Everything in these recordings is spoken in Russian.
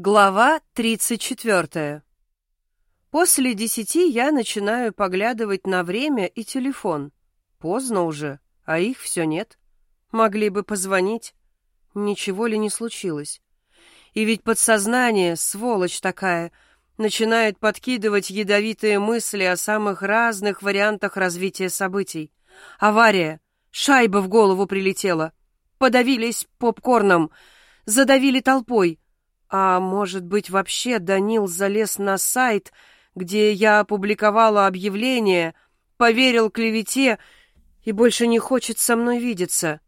Глава 34. После десяти я начинаю поглядывать на время и телефон. Поздно уже, а их все нет. Могли бы позвонить. Ничего ли не случилось? И ведь подсознание, сволочь такая, начинает подкидывать ядовитые мысли о самых разных вариантах развития событий. Авария, шайба в голову прилетела, подавились попкорном, задавили толпой — а может быть, вообще Данил залез на сайт, где я опубликовала объявление, поверил клевете и больше не хочет со мной видеться?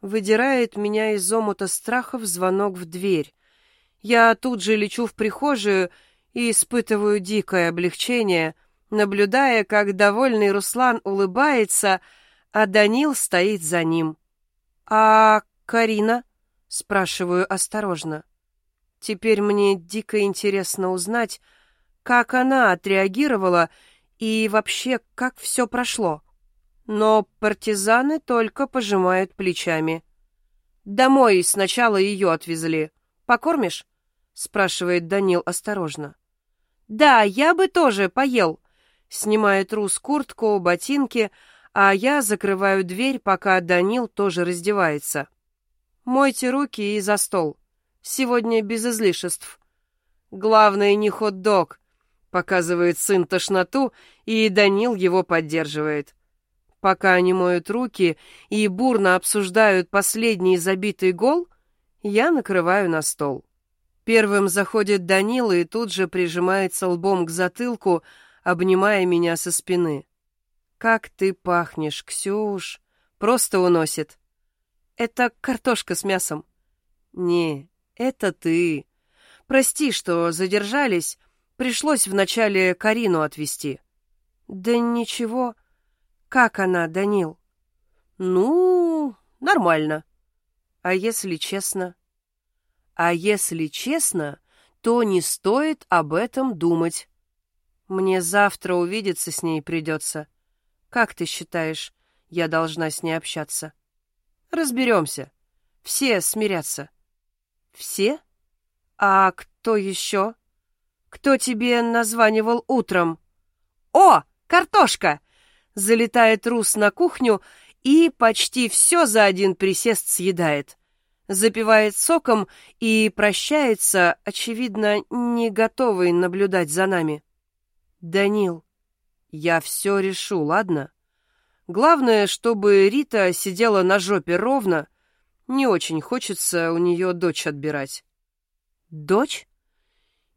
Выдирает меня из омута страхов звонок в дверь. Я тут же лечу в прихожую и испытываю дикое облегчение, наблюдая, как довольный Руслан улыбается, а Данил стоит за ним. «А Карина?» — спрашиваю осторожно. Теперь мне дико интересно узнать, как она отреагировала и вообще, как все прошло. Но партизаны только пожимают плечами. «Домой сначала ее отвезли. Покормишь?» — спрашивает Данил осторожно. «Да, я бы тоже поел», — снимает Рус куртку, ботинки, а я закрываю дверь, пока Данил тоже раздевается. «Мойте руки и за стол», Сегодня без излишеств. Главное не хот-дог. Показывает сын тошноту, и Данил его поддерживает. Пока они моют руки и бурно обсуждают последний забитый гол, я накрываю на стол. Первым заходит Данил и тут же прижимается лбом к затылку, обнимая меня со спины. «Как ты пахнешь, Ксюш!» Просто уносит. «Это картошка с мясом». «Не, «Это ты. Прости, что задержались. Пришлось вначале Карину отвезти». «Да ничего. Как она, Данил?» «Ну, нормально. А если честно?» «А если честно, то не стоит об этом думать. Мне завтра увидеться с ней придется. Как ты считаешь, я должна с ней общаться?» «Разберемся. Все смирятся». «Все? А кто еще? Кто тебе названивал утром?» «О, картошка!» Залетает Рус на кухню и почти все за один присест съедает. Запивает соком и прощается, очевидно, не готовый наблюдать за нами. «Данил, я все решу, ладно? Главное, чтобы Рита сидела на жопе ровно, не очень хочется у нее дочь отбирать. Дочь?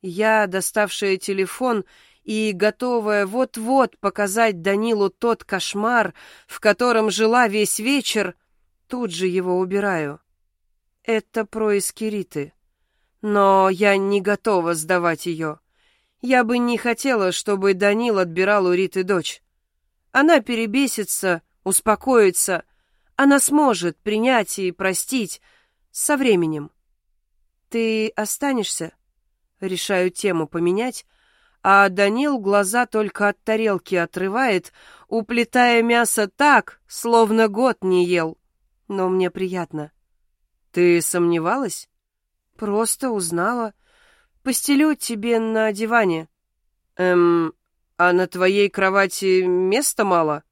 Я, доставшая телефон и готовая вот-вот показать Данилу тот кошмар, в котором жила весь вечер, тут же его убираю. Это происки Риты. Но я не готова сдавать ее. Я бы не хотела, чтобы Данил отбирал у Риты дочь. Она перебесится, успокоится, она сможет принять и простить со временем. Ты останешься? Решаю тему поменять, а Данил глаза только от тарелки отрывает, уплетая мясо так, словно год не ел. Но мне приятно. Ты сомневалась? Просто узнала. Постелю тебе на диване. Эм, а на твоей кровати места мало?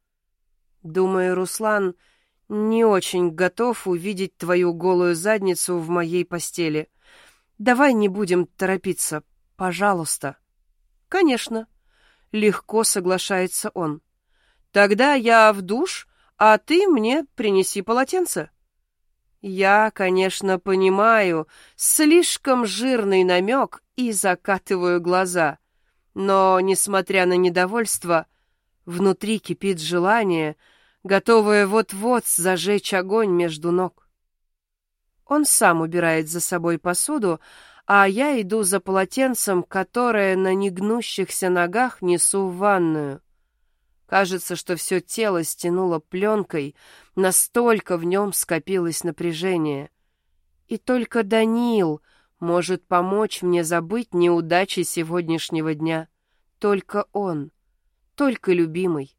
Думаю, Руслан не очень готов увидеть твою голую задницу в моей постели. Давай не будем торопиться, пожалуйста. Конечно. Легко соглашается он. Тогда я в душ, а ты мне принеси полотенце. Я, конечно, понимаю, слишком жирный намек и закатываю глаза. Но, несмотря на недовольство, внутри кипит желание — готовая вот-вот зажечь огонь между ног. Он сам убирает за собой посуду, а я иду за полотенцем, которое на негнущихся ногах несу в ванную. Кажется, что все тело стянуло пленкой, настолько в нем скопилось напряжение. И только Данил может помочь мне забыть неудачи сегодняшнего дня. Только он, только любимый.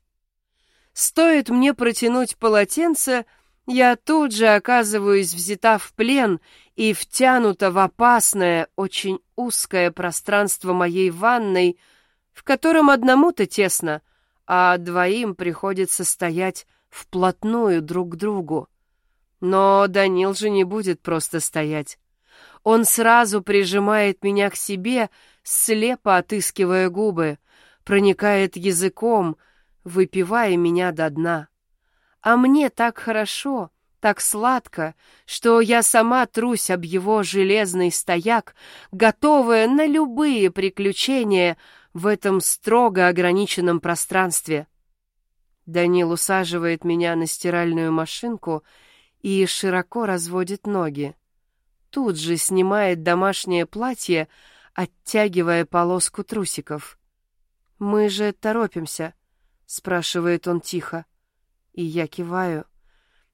Стоит мне протянуть полотенце, Я тут же оказываюсь взята в плен и втянута в опасное, очень узкое пространство моей ванной, в котором одному-то тесно, а двоим приходится стоять вплотную друг к другу. Но Данил же не будет просто стоять. Он сразу прижимает меня к себе, слепо отыскивая губы, проникает языком, выпивая меня до дна. А мне так хорошо, так сладко, что я сама трусь об его железный стояк, готовая на любые приключения в этом строго ограниченном пространстве. Данил усаживает меня на стиральную машинку и широко разводит ноги. Тут же снимает домашнее платье, оттягивая полоску трусиков. «Мы же торопимся», — спрашивает он тихо. И я киваю.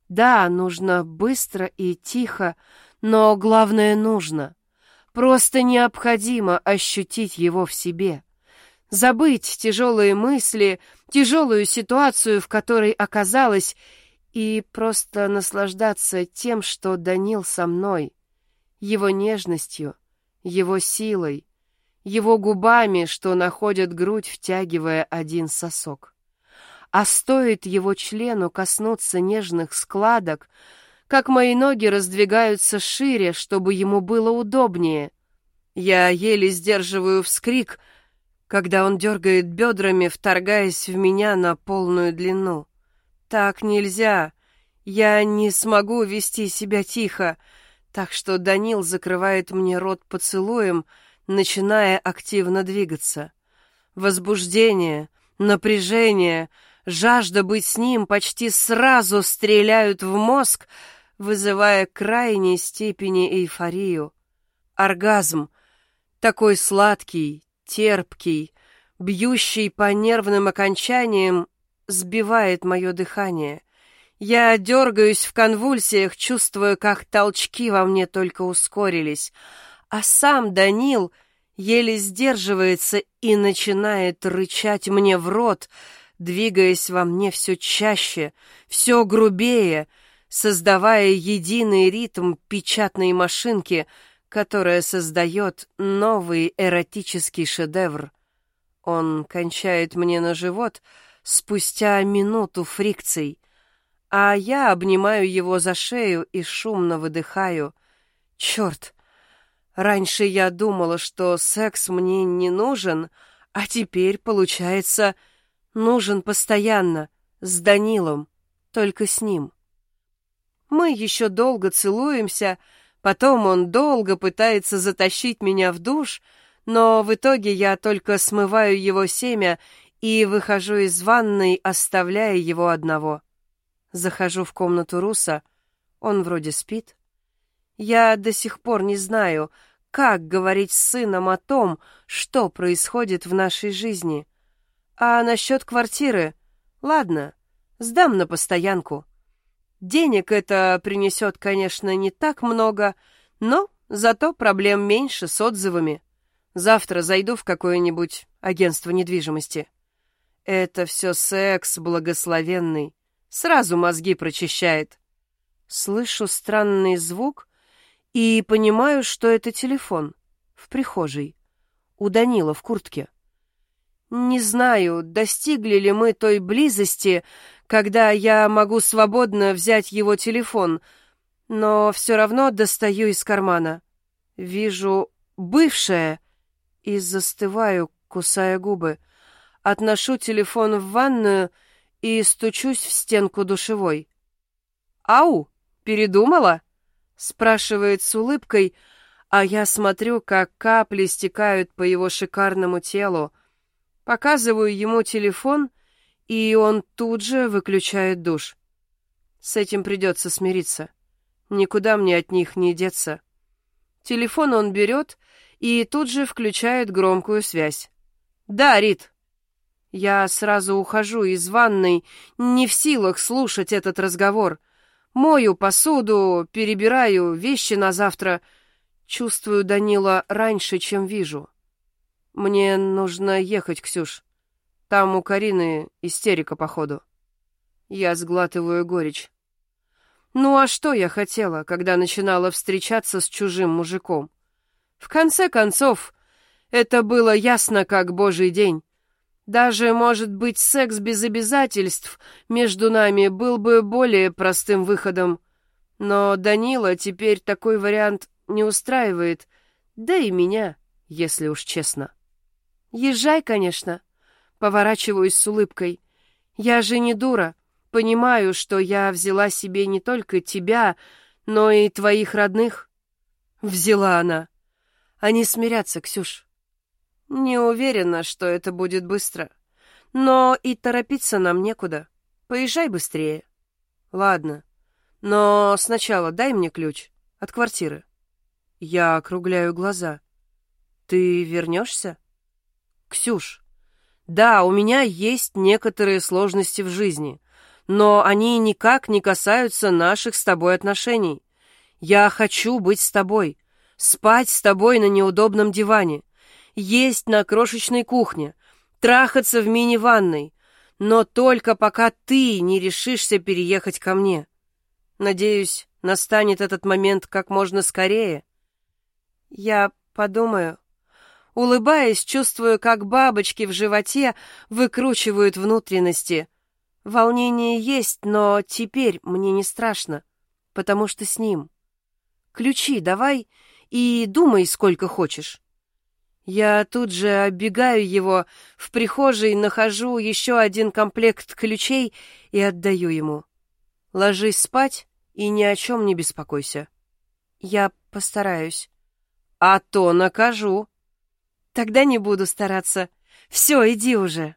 Да, нужно быстро и тихо, но главное нужно. Просто необходимо ощутить его в себе. Забыть тяжелые мысли, тяжелую ситуацию, в которой оказалась, и просто наслаждаться тем, что Данил со мной, его нежностью, его силой, его губами, что находят грудь, втягивая один сосок а стоит его члену коснуться нежных складок, как мои ноги раздвигаются шире, чтобы ему было удобнее. Я еле сдерживаю вскрик, когда он дергает бедрами, вторгаясь в меня на полную длину. Так нельзя. Я не смогу вести себя тихо, так что Данил закрывает мне рот поцелуем, начиная активно двигаться. Возбуждение, напряжение — жажда быть с ним почти сразу стреляют в мозг, вызывая крайней степени эйфорию. Оргазм, такой сладкий, терпкий, бьющий по нервным окончаниям, сбивает мое дыхание. Я дергаюсь в конвульсиях, чувствуя, как толчки во мне только ускорились, а сам Данил еле сдерживается и начинает рычать мне в рот — двигаясь во мне все чаще, все грубее, создавая единый ритм печатной машинки, которая создает новый эротический шедевр. Он кончает мне на живот спустя минуту фрикций, а я обнимаю его за шею и шумно выдыхаю. Черт! Раньше я думала, что секс мне не нужен, а теперь, получается, нужен постоянно, с Данилом, только с ним. Мы еще долго целуемся, потом он долго пытается затащить меня в душ, но в итоге я только смываю его семя и выхожу из ванной, оставляя его одного. Захожу в комнату Руса, он вроде спит. Я до сих пор не знаю, как говорить с сыном о том, что происходит в нашей жизни. А насчет квартиры? Ладно, сдам на постоянку. Денег это принесет, конечно, не так много, но зато проблем меньше с отзывами. Завтра зайду в какое-нибудь агентство недвижимости. Это все секс благословенный. Сразу мозги прочищает. Слышу странный звук и понимаю, что это телефон в прихожей. У Данила в куртке. Не знаю, достигли ли мы той близости, когда я могу свободно взять его телефон, но все равно достаю из кармана. Вижу «бывшая» и застываю, кусая губы. Отношу телефон в ванную и стучусь в стенку душевой. «Ау, передумала?» — спрашивает с улыбкой, а я смотрю, как капли стекают по его шикарному телу, Показываю ему телефон, и он тут же выключает душ. С этим придется смириться. Никуда мне от них не деться. Телефон он берет и тут же включает громкую связь. «Да, Рит». Я сразу ухожу из ванной, не в силах слушать этот разговор. Мою посуду, перебираю вещи на завтра. Чувствую Данила раньше, чем вижу. «Мне нужно ехать, Ксюш. Там у Карины истерика, походу». Я сглатываю горечь. Ну а что я хотела, когда начинала встречаться с чужим мужиком? В конце концов, это было ясно как божий день. Даже, может быть, секс без обязательств между нами был бы более простым выходом. Но Данила теперь такой вариант не устраивает, да и меня, если уж честно. Езжай, конечно. Поворачиваюсь с улыбкой. Я же не дура. Понимаю, что я взяла себе не только тебя, но и твоих родных. Взяла она. Они смирятся, Ксюш. Не уверена, что это будет быстро. Но и торопиться нам некуда. Поезжай быстрее. Ладно. Но сначала дай мне ключ от квартиры. Я округляю глаза. Ты вернешься? Ксюш, да, у меня есть некоторые сложности в жизни но они никак не касаются наших с тобой отношений. Я хочу быть с тобой, спать с тобой на неудобном диване, есть на крошечной кухне, трахаться в мини-ванной, но только пока ты не решишься переехать ко мне. Надеюсь, настанет этот момент как можно скорее. Я подумаю. Улыбаясь, чувствую, как бабочки в животе выкручивают внутренности, Волнение есть, но теперь мне не страшно, потому что с ним. Ключи давай и думай, сколько хочешь. Я тут же оббегаю его, в прихожей нахожу еще один комплект ключей и отдаю ему. Ложись спать и ни о чем не беспокойся. Я постараюсь. А то накажу. Тогда не буду стараться. Все, иди уже.